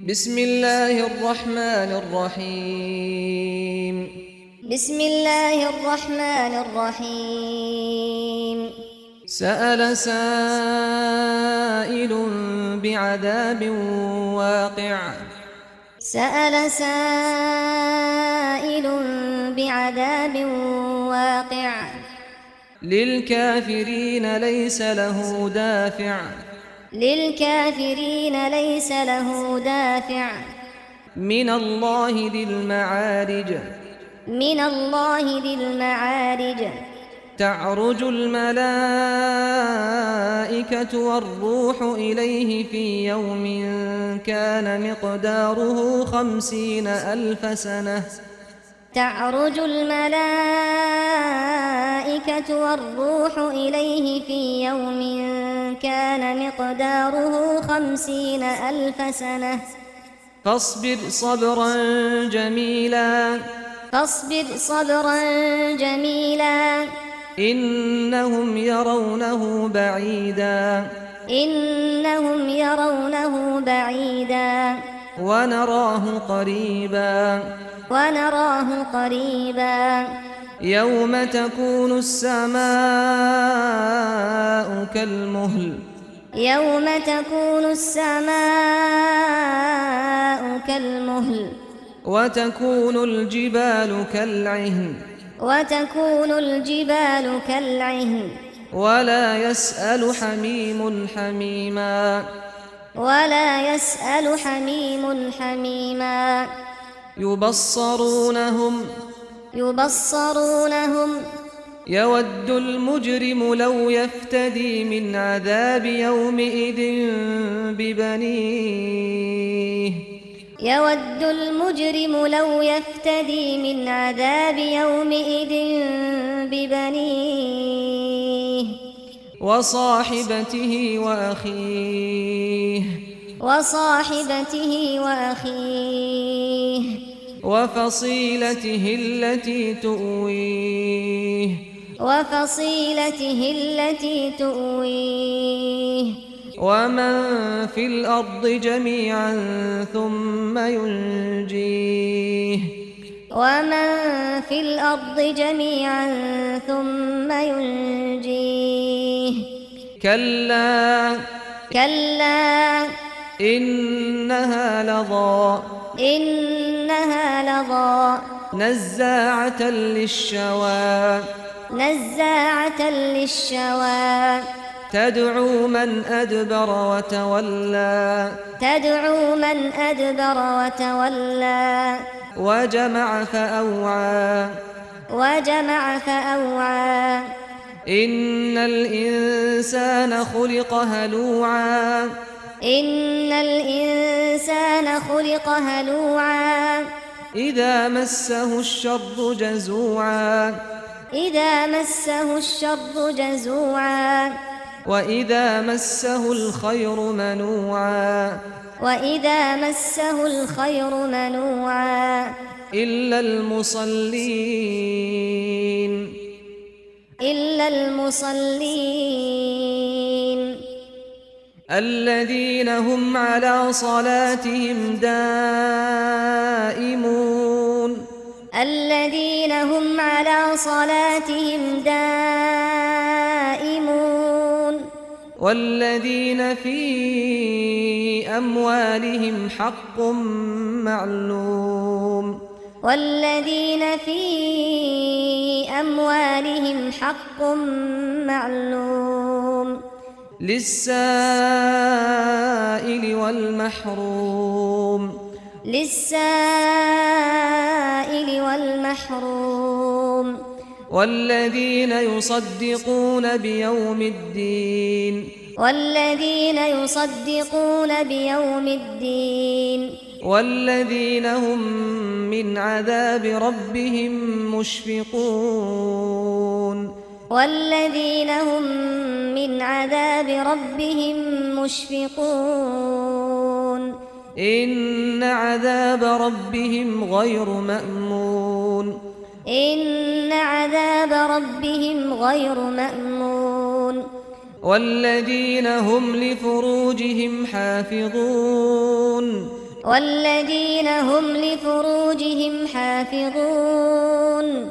بسم الله الرحمن الرحيم بسم الله الرحمن الرحيم سأل سائل بعذاب واقع۔ سأل سائل بعذاب واقع۔ للكافرين ليس له دافع۔ للكافرين ليس له دافع. من الله ذي المعارج. من الله ذي المعارج. تعرج الملائكة والروح إليه في يوم كان مقداره خمسين ألف سنة. تعرج الملائكة الملائكة والروح إليه في يوم كان مقداره خمسين ألف سنة. فاصبر صبرا جميلا. فاصبر صبرا جميلا. إنهم يرونه بعيدا. إنهم يرونه بعيدا. ونراه قريبا. ونراه قريبا. يوم تكون السماء كالمهل يوم تكون السماء كالمهل وتكون الجبال كالعهن وتكون الجبال كالعهن ولا يسأل حميم حميما ولا يسأل حميم حميما يبصرونهم يبصرونهم. يود المجرم لو يفتدي من عذاب يومئذ ببنيه. يود المجرم لو يفتدي من عذاب يومئذ ببنيه. وصاحبته وأخيه. وصاحبته وأخيه. وفصيلته التي تؤويه. وفصيلته التي تؤويه. ومن في الأرض جميعا ثم ينجيه. ومن في الأرض جميعا ثم ينجيه. كلا. كلا. إنها لظى. إنها لظى. نزاعة للشوى. نزاعة للشوى. تدعو من أدبر وتولى. تدعو من أدبر وتولى. وجمع فأوعى. وجمع فأوعى. إن الإنسان خلق هلوعا. إن الإنسان خلق هلوعا إذا مسه الشر جزوعا. إذا مسه الشر جزوعا. وإذا مسه الخير منوعا. وإذا مسه الخير منوعا. إلا المصلين. إلا المصلين. الذين هم على صلاتهم دائمون. الذين هم على صلاتهم دائمون. والذين في أموالهم حق معلوم. والذين في أموالهم حق معلوم. للسائل والمحروم. للسائل والمحروم. والذين يصدقون بيوم الدين. والذين يصدقون بيوم الدين. والذين هم من عذاب ربهم مشفقون. والذين هم من عذاب ربهم مشفقون. ان عذاب ربهم غير مأمون. ان عذاب ربهم غير مأمون. والذين هم لفروجهم حافظون. والذين هم لفروجهم حافظون.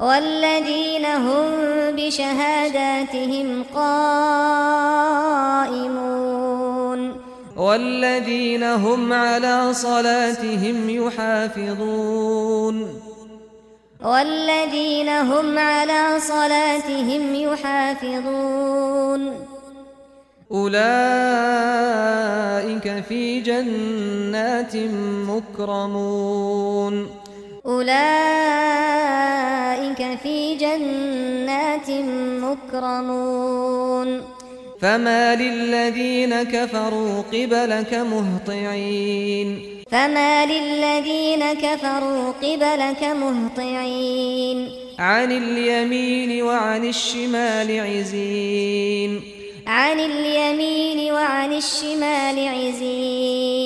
والذين هم بشهاداتهم قائمون. والذين هم على صلاتهم يحافظون والذين هم على صلاتهم يحافظون اولئك في جنات مكرمون اولئك جنات مكرمون. فما للذين كفروا قبلك مهطعين. فما للذين كفروا قبلك مهطعين. عن اليمين وعن الشمال عزين. عن اليمين وعن الشمال عزين.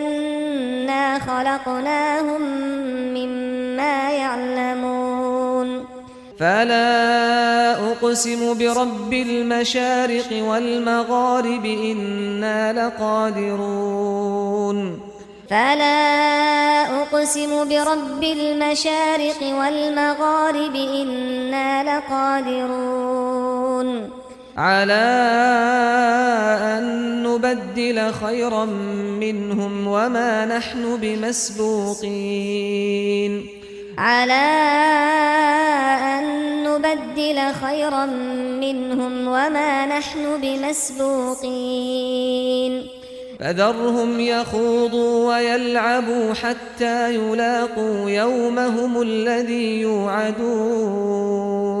خَلَقْنَاهُمْ مما يعلمون. فلا أقسم برب المشارق والمغارب إنا لقادرون. فلا أقسم برب المشارق والمغارب إنا لقادرون. على أن نبدل خيرا منهم وما نحن بمسبوقين. على أن نبدل خيرا منهم وما نحن بمسبوقين. فذرهم يخوضوا ويلعبوا حتى يلاقوا يومهم الذي يوعدون.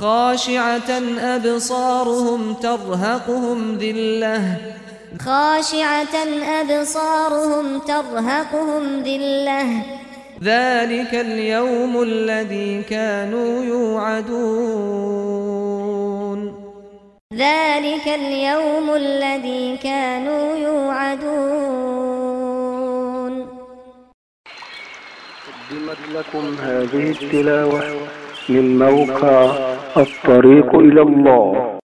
خاشعة أبصارهم ترهقهم ذلة. خاشعة أبصارهم ترهقهم ذلة. ذلك اليوم الذي كانوا يوعدون. ذلك اليوم الذي كانوا يوعدون. قدمت لكم هذه التلاوة من موقع الطريق إلى الله